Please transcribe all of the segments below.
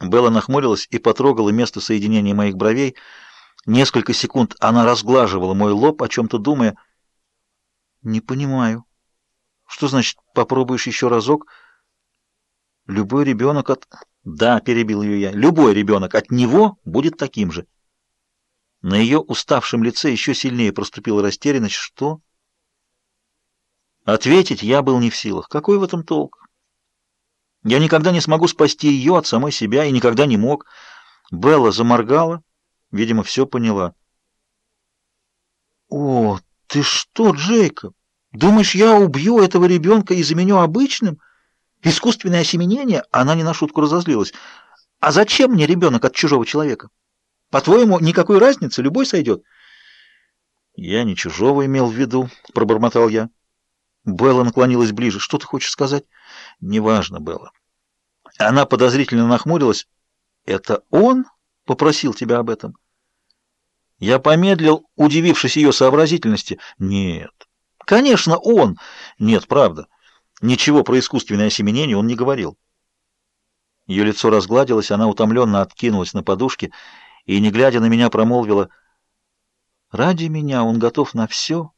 Белла нахмурилась и потрогала место соединения моих бровей. Несколько секунд она разглаживала мой лоб, о чем-то думая. «Не понимаю. Что значит «попробуешь еще разок»?» «Любой ребенок от...» «Да», — перебил ее я, — «любой ребенок от него будет таким же». На ее уставшем лице еще сильнее проступила растерянность. «Что?» Ответить я был не в силах. Какой в этом толк? Я никогда не смогу спасти ее от самой себя и никогда не мог. Белла заморгала, видимо, все поняла. «О, ты что, Джейкоб? Думаешь, я убью этого ребенка и заменю обычным? Искусственное осеменение?» Она не на шутку разозлилась. «А зачем мне ребенок от чужого человека? По-твоему, никакой разницы, любой сойдет?» «Я не чужого имел в виду», — пробормотал я. Белла наклонилась ближе. «Что ты хочешь сказать?» «Неважно, Белла». Она подозрительно нахмурилась. «Это он попросил тебя об этом?» Я помедлил, удивившись ее сообразительности. «Нет». «Конечно, он!» «Нет, правда. Ничего про искусственное осеменение он не говорил». Ее лицо разгладилось, она утомленно откинулась на подушке и, не глядя на меня, промолвила «Ради меня он готов на все».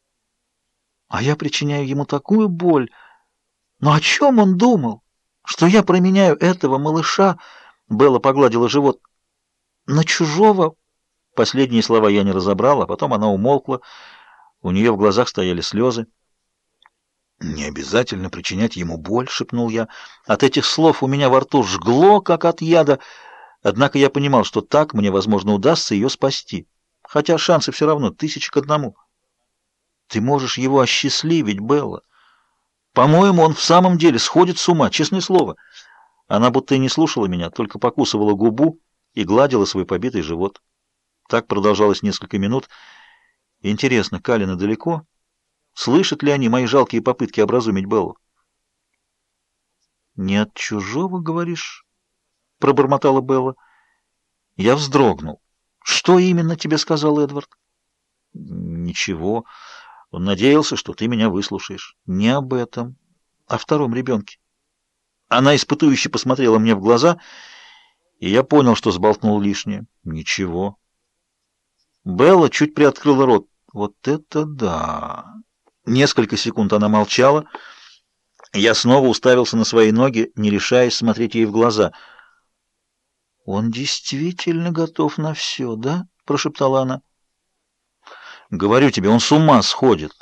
А я причиняю ему такую боль. Но о чем он думал? Что я променяю этого малыша, Белла погладила живот, на чужого? Последние слова я не разобрала, а потом она умолкла. У нее в глазах стояли слезы. «Не обязательно причинять ему боль», — шепнул я. От этих слов у меня во рту жгло, как от яда. Однако я понимал, что так мне, возможно, удастся ее спасти. Хотя шансы все равно тысяча к одному. Ты можешь его осчастливить, Белла. По-моему, он в самом деле сходит с ума, честное слово. Она будто и не слушала меня, только покусывала губу и гладила свой побитый живот. Так продолжалось несколько минут. Интересно, Калина далеко? Слышат ли они мои жалкие попытки образумить Беллу? «Не от чужого, говоришь?» — пробормотала Белла. Я вздрогнул. «Что именно тебе сказал Эдвард?» «Ничего». Он надеялся, что ты меня выслушаешь. Не об этом, о втором ребенке. Она испытующе посмотрела мне в глаза, и я понял, что сболтнул лишнее. Ничего. Белла чуть приоткрыла рот. Вот это да! Несколько секунд она молчала. Я снова уставился на свои ноги, не решаясь смотреть ей в глаза. «Он действительно готов на все, да?» — прошептала она. Говорю тебе, он с ума сходит.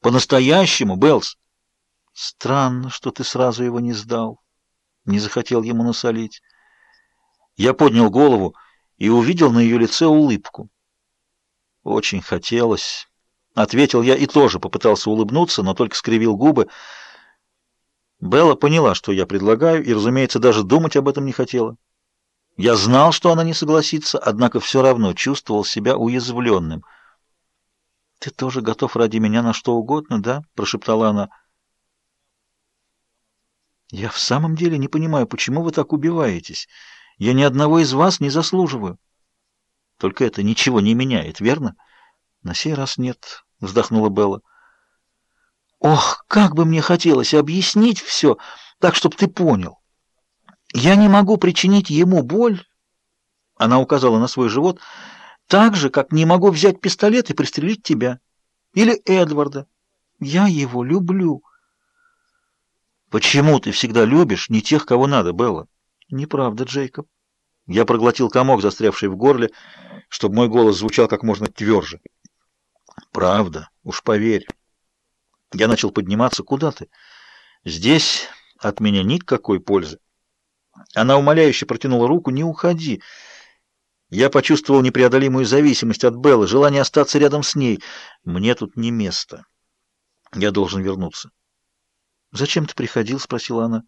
По-настоящему, Белс. Странно, что ты сразу его не сдал. Не захотел ему насолить. Я поднял голову и увидел на ее лице улыбку. Очень хотелось. Ответил я и тоже попытался улыбнуться, но только скривил губы. Белла поняла, что я предлагаю, и, разумеется, даже думать об этом не хотела. Я знал, что она не согласится, однако все равно чувствовал себя уязвленным — «Ты тоже готов ради меня на что угодно, да?» — прошептала она. «Я в самом деле не понимаю, почему вы так убиваетесь. Я ни одного из вас не заслуживаю. Только это ничего не меняет, верно?» «На сей раз нет», — вздохнула Белла. «Ох, как бы мне хотелось объяснить все, так, чтобы ты понял. Я не могу причинить ему боль...» Она указала на свой живот — так же, как не могу взять пистолет и пристрелить тебя. Или Эдварда. Я его люблю. Почему ты всегда любишь не тех, кого надо, Белла? Неправда, Джейкоб. Я проглотил комок, застрявший в горле, чтобы мой голос звучал как можно тверже. Правда, уж поверь. Я начал подниматься. Куда ты? Здесь от меня никакой пользы. Она умоляюще протянула руку. Не уходи. Я почувствовал непреодолимую зависимость от Беллы, желание остаться рядом с ней. Мне тут не место. Я должен вернуться. «Зачем ты приходил?» — спросила она.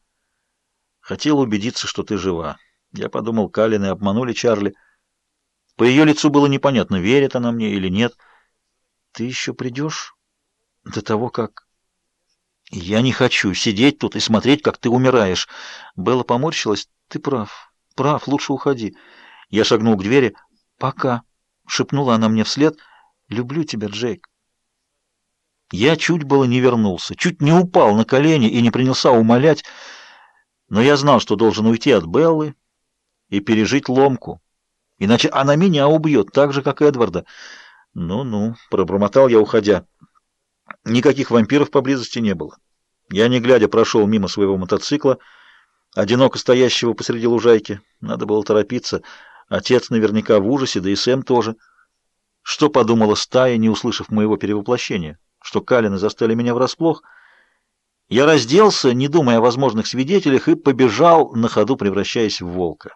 «Хотел убедиться, что ты жива». Я подумал, Калины обманули Чарли. По ее лицу было непонятно, верит она мне или нет. «Ты еще придешь?» «До того, как...» «Я не хочу сидеть тут и смотреть, как ты умираешь». Белла поморщилась. «Ты прав, прав, лучше уходи». Я шагнул к двери. «Пока», — шепнула она мне вслед. «Люблю тебя, Джейк». Я чуть было не вернулся, чуть не упал на колени и не принялся умолять, но я знал, что должен уйти от Беллы, и пережить ломку. Иначе она меня убьет, так же, как Эдварда. Ну-ну, пробормотал я, уходя. Никаких вампиров поблизости не было. Я, не глядя, прошел мимо своего мотоцикла, одиноко стоящего посреди лужайки. Надо было торопиться. Отец наверняка в ужасе, да и Сэм тоже. Что подумала стая, не услышав моего перевоплощения? Что Калины застали меня врасплох? Я разделся, не думая о возможных свидетелях, и побежал, на ходу превращаясь в волка.